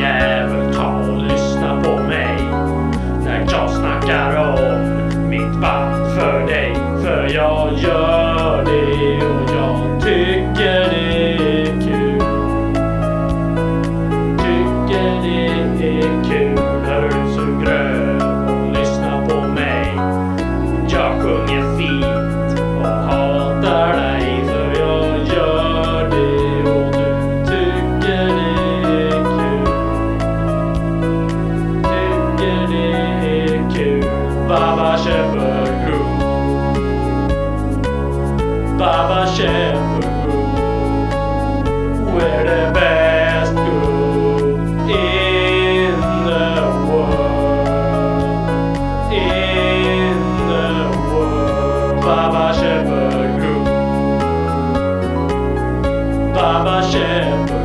jävel ta och lyssna på mig. När jag snackar om mitt band för dig. För jag gör det och jag tycker det är kul. Tycker det är kul. Bubba Shepherd grew. Bubba Shepherd grew. Where the best grew in the world. In the world. Bubba Shepherd grew. Bubba Shepherd.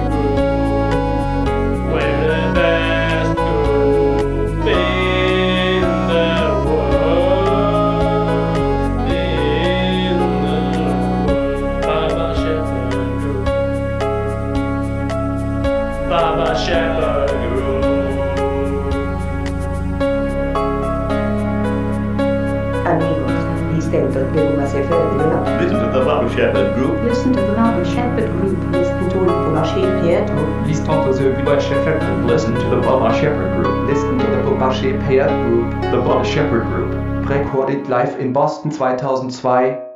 Bubba Shepherd Group. Amigos, distemper de uma seferia. Listen to the Bubba Shepherd Group. Listen to the Bubba Shepherd Group. Listen to Bobashi Pietro. Listen to the Bubba Shepherd Group. Listen to the Bubba Shepherd Group. Listen to the Bubba Shepherd Group. The Bubba Shepherd Group. Recorded live in Boston 2002